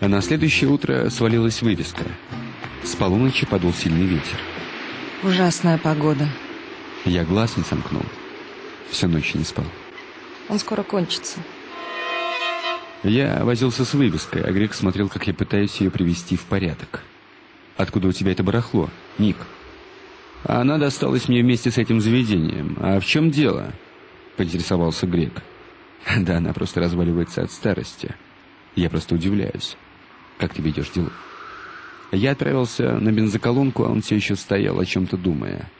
А на следующее утро свалилась вывеска. С полуночи подул сильный ветер. Ужасная погода. Я глаз не сомкнул. Всю ночь не спал. Он скоро кончится. Я возился с вывеской, а Грек смотрел, как я пытаюсь ее привести в порядок. «Откуда у тебя это барахло, Ник?» «Она досталась мне вместе с этим заведением. А в чем дело?» — поинтересовался Грек. «Да она просто разваливается от старости. Я просто удивляюсь. Как ты ведешь дела?» Я отправился на бензоколонку, а он все еще стоял, о чем-то думая.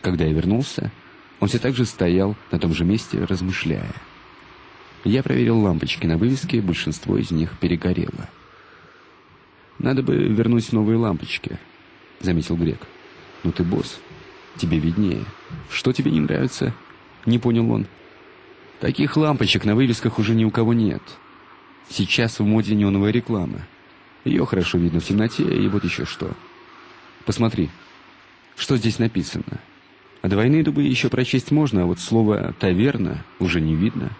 Когда я вернулся, он все так же стоял на том же месте, размышляя. Я проверил лампочки на вывеске, большинство из них перегорело. «Надо бы вернуть новые лампочки», — заметил Грек. «Ну ты босс, тебе виднее. Что тебе не нравится?» Не понял он. «Таких лампочек на вывесках уже ни у кого нет. Сейчас в моде неоновая реклама. Ее хорошо видно в темноте, и вот еще что. Посмотри, что здесь написано. А двойные дубы еще прочесть можно, а вот слово «таверна» уже не видно».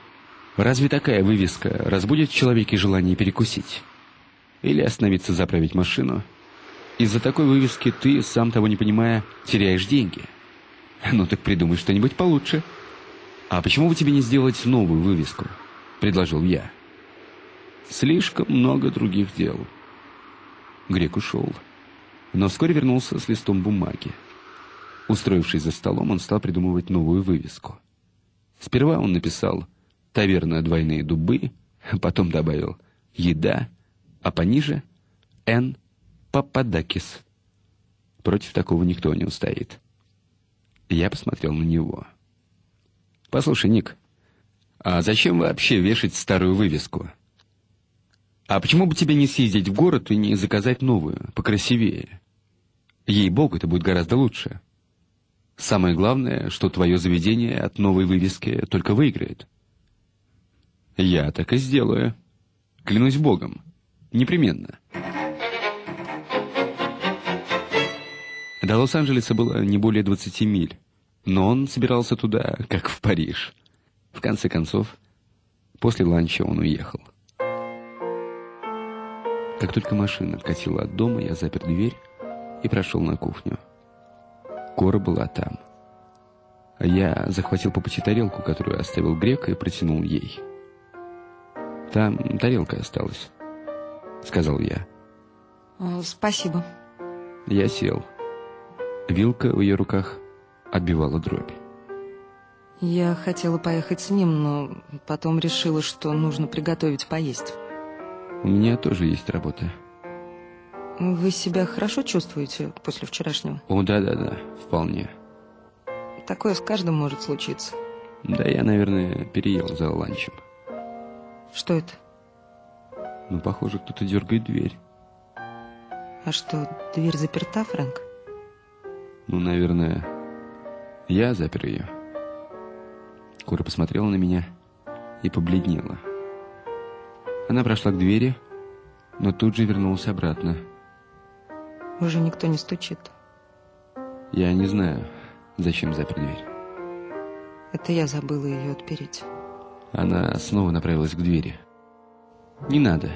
Разве такая вывеска разбудит в человеке желание перекусить? Или остановиться заправить машину? Из-за такой вывески ты, сам того не понимая, теряешь деньги. Ну так придумай что-нибудь получше. А почему бы тебе не сделать новую вывеску? Предложил я. Слишком много других дел. Грек ушел. Но вскоре вернулся с листом бумаги. Устроившись за столом, он стал придумывать новую вывеску. Сперва он написал таверна «Двойные дубы», потом добавил «Еда», а пониже «Н. Пападакис». Против такого никто не устоит. Я посмотрел на него. «Послушай, Ник, а зачем вообще вешать старую вывеску? А почему бы тебе не съездить в город и не заказать новую, покрасивее? Ей-богу, это будет гораздо лучше. Самое главное, что твое заведение от новой вывески только выиграет». Я так и сделаю. Клянусь Богом. Непременно. До Лос-Анджелеса было не более 20 миль, но он собирался туда, как в Париж. В конце концов, после ланча он уехал. Как только машина откатила от дома, я запер дверь и прошел на кухню. Кора была там. Я захватил по пути тарелку, которую оставил грека, и протянул ей. Там тарелка осталась, сказал я. Спасибо. Я сел. Вилка в ее руках отбивала дробь. Я хотела поехать с ним, но потом решила, что нужно приготовить поесть. У меня тоже есть работа. Вы себя хорошо чувствуете после вчерашнего? О, да-да-да, вполне. Такое с каждым может случиться. Да, я, наверное, переел за ланчем. Что это? Ну, похоже, кто-то дергает дверь. А что, дверь заперта, Фрэнк? Ну, наверное, я запер ее. Кора посмотрела на меня и побледнела. Она прошла к двери, но тут же вернулась обратно. Уже никто не стучит. Я не знаю, зачем запер дверь. Это я забыла ее отпереть. Она снова направилась к двери. «Не надо.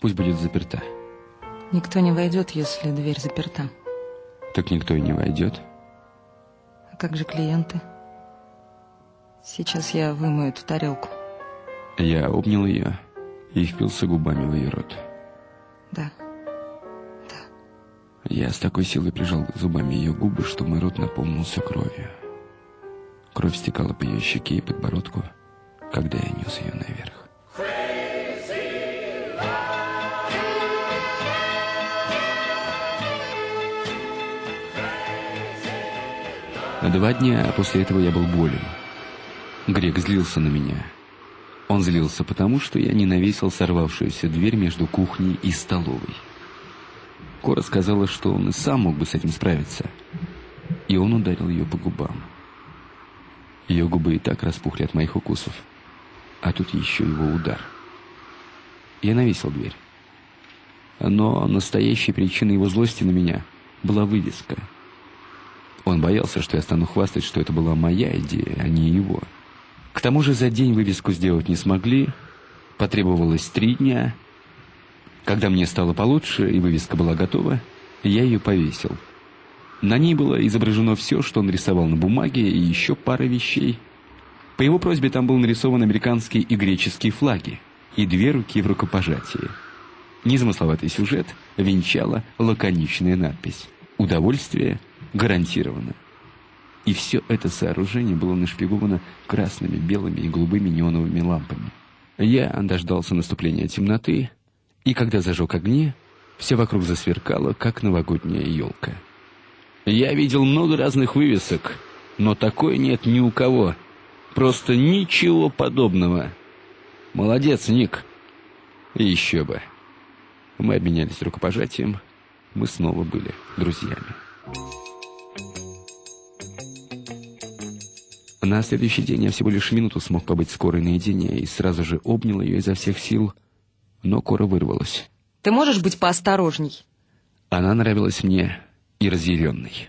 Пусть будет заперта». «Никто не войдет, если дверь заперта». «Так никто и не войдет». «А как же клиенты?» «Сейчас я вымою эту тарелку». Я обнял ее и впился губами в ее рот. «Да, да». Я с такой силой прижал зубами ее губы, что мой рот наполнился кровью. Кровь стекала по ее щеке и подбородку когда я нес ее наверх. На два дня после этого я был болен. Грек злился на меня. Он злился потому, что я не навесил сорвавшуюся дверь между кухней и столовой. Кора сказала, что он и сам мог бы с этим справиться. И он ударил ее по губам. Ее губы и так распухли от моих укусов а тут еще его удар. Я навесил дверь. Но настоящей причиной его злости на меня была вывеска. Он боялся, что я стану хвастать, что это была моя идея, а не его. Тому же за день вывеску сделать не смогли, потребовалось три дня, Когда мне стало получше и вывеска была готова, я ее повесил. На ней было изображено все, что он рисовал на бумаге, и еще пара вещей. По его просьбе там был нарисован американские и греческие флаги и две руки в рукопожатии. Незамысловатый сюжет венчала лаконичная надпись «Удовольствие гарантировано». И все это сооружение было нашпиговано красными, белыми и голубыми неоновыми лампами. Я дождался наступления темноты, и когда зажег огни, все вокруг засверкало, как новогодняя елка. Я видел много разных вывесок, но такой нет ни у кого. Просто ничего подобного. Молодец, Ник. И еще бы. Мы обменялись рукопожатием. Мы снова были друзьями. На следующий день я всего лишь минуту смог побыть с Корой наедине и сразу же обнял ее изо всех сил, но Кора вырвалась. Ты можешь быть поосторожней? Она нравилась мне и разъяренной.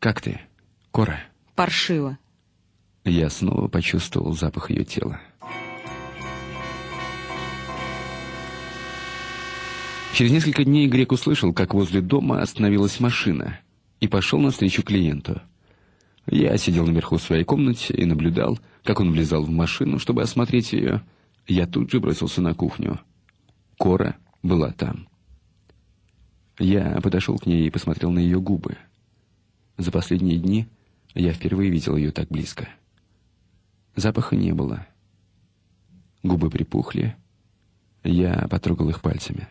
«Как ты, Кора?» Паршиво. Я снова почувствовал запах ее тела. Через несколько дней Грек услышал, как возле дома остановилась машина, и пошел навстречу клиенту. Я сидел наверху в своей комнате и наблюдал, как он влезал в машину, чтобы осмотреть ее. Я тут же бросился на кухню. Кора была там. Я подошел к ней и посмотрел на ее губы. За последние дни я впервые видел ее так близко. Запаха не было. Губы припухли. Я потрогал их пальцами.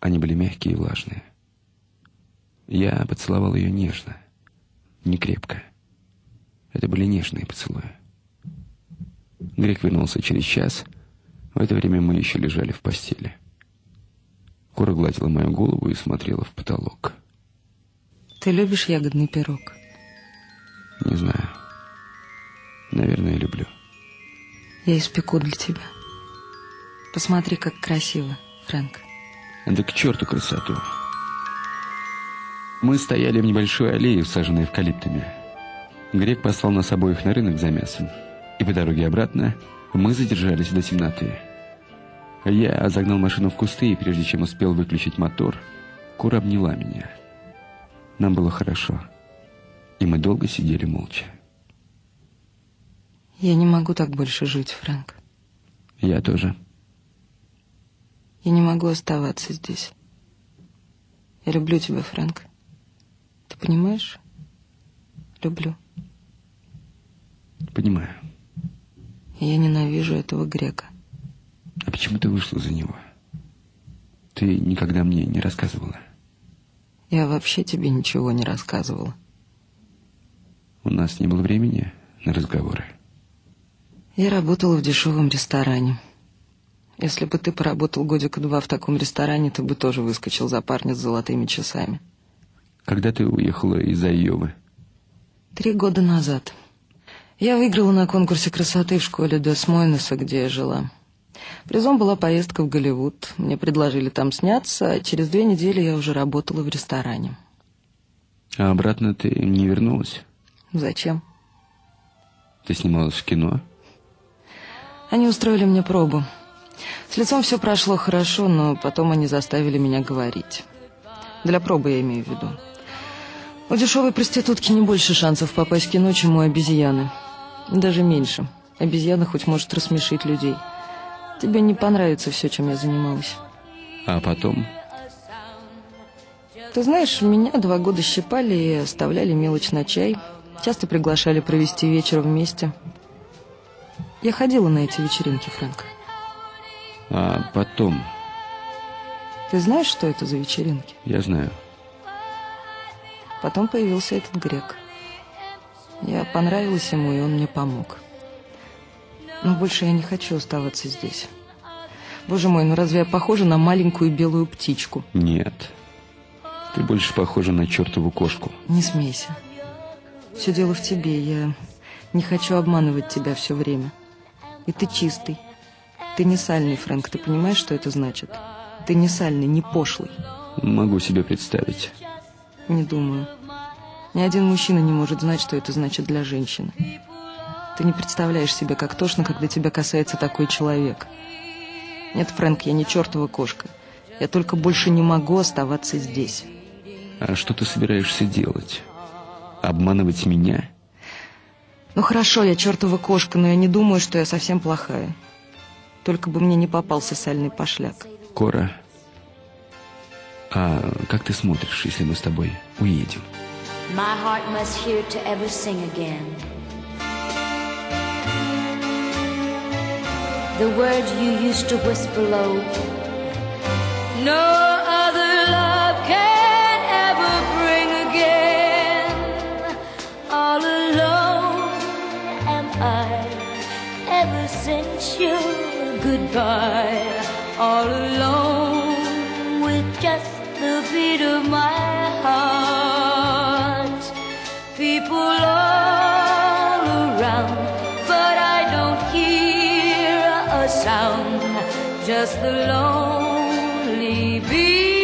Они были мягкие и влажные. Я поцеловал ее нежно не крепко. Это были нежные поцелуи. Грек вернулся через час. В это время мы еще лежали в постели. Кора гладила мою голову и смотрела в потолок. Ты любишь ягодный пирог? Не знаю. Наверное, люблю. Я испеку для тебя. Посмотри, как красиво, Фрэнк. Да к черту красоту. Мы стояли в небольшой аллее, усаженной эвкалиптами. Грек послал нас обоих на рынок за мясом. И по дороге обратно мы задержались до темноты. Я загнал машину в кусты, и прежде чем успел выключить мотор, Кура обняла меня. Нам было хорошо, и мы долго сидели молча. Я не могу так больше жить, Фрэнк. Я тоже. Я не могу оставаться здесь. Я люблю тебя, Фрэнк. Понимаешь? Люблю. Понимаю. Я ненавижу этого грека. А почему ты вышла за него? Ты никогда мне не рассказывала. Я вообще тебе ничего не рассказывала. У нас не было времени на разговоры. Я работала в дешевом ресторане. Если бы ты поработал годика два в таком ресторане, ты бы тоже выскочил за парня с золотыми часами. Когда ты уехала из Айовы? Три года назад. Я выиграла на конкурсе красоты в школе Десмойнеса, где я жила. Призом была поездка в Голливуд. Мне предложили там сняться, а через две недели я уже работала в ресторане. А обратно ты не вернулась? Зачем? Ты снималась в кино? Они устроили мне пробу. С лицом все прошло хорошо, но потом они заставили меня говорить. Для пробы я имею в виду. У дешевой проститутки не больше шансов попасть в кино, чем у обезьяны. Даже меньше. Обезьяна хоть может рассмешить людей. Тебе не понравится все, чем я занималась. А потом? Ты знаешь, меня два года щипали и оставляли мелочь на чай. Часто приглашали провести вечер вместе. Я ходила на эти вечеринки, Фрэнк. А потом? Ты знаешь, что это за вечеринки? Я знаю. Потом появился этот грек. Я понравилась ему, и он мне помог. Но больше я не хочу оставаться здесь. Боже мой, ну разве я похожа на маленькую белую птичку? Нет. Ты больше похожа на чертову кошку. Не смейся. Все дело в тебе. Я не хочу обманывать тебя все время. И ты чистый. Ты не сальный, Фрэнк. Ты понимаешь, что это значит? Ты не сальный, не пошлый. Могу себе представить. Не думаю. Ни один мужчина не может знать, что это значит для женщины. Ты не представляешь себе, как тошно, когда тебя касается такой человек. Нет, Фрэнк, я не чертова кошка. Я только больше не могу оставаться здесь. А что ты собираешься делать? Обманывать меня? Ну хорошо, я чертова кошка, но я не думаю, что я совсем плохая. Только бы мне не попался сальный пошляк. Кора, а как ты смотришь, если мы с тобой уедем? My heart must hear to ever sing again. The words you used to whisper low. No other love can ever bring again. All alone am I ever since your goodbye. Just the lonely beat.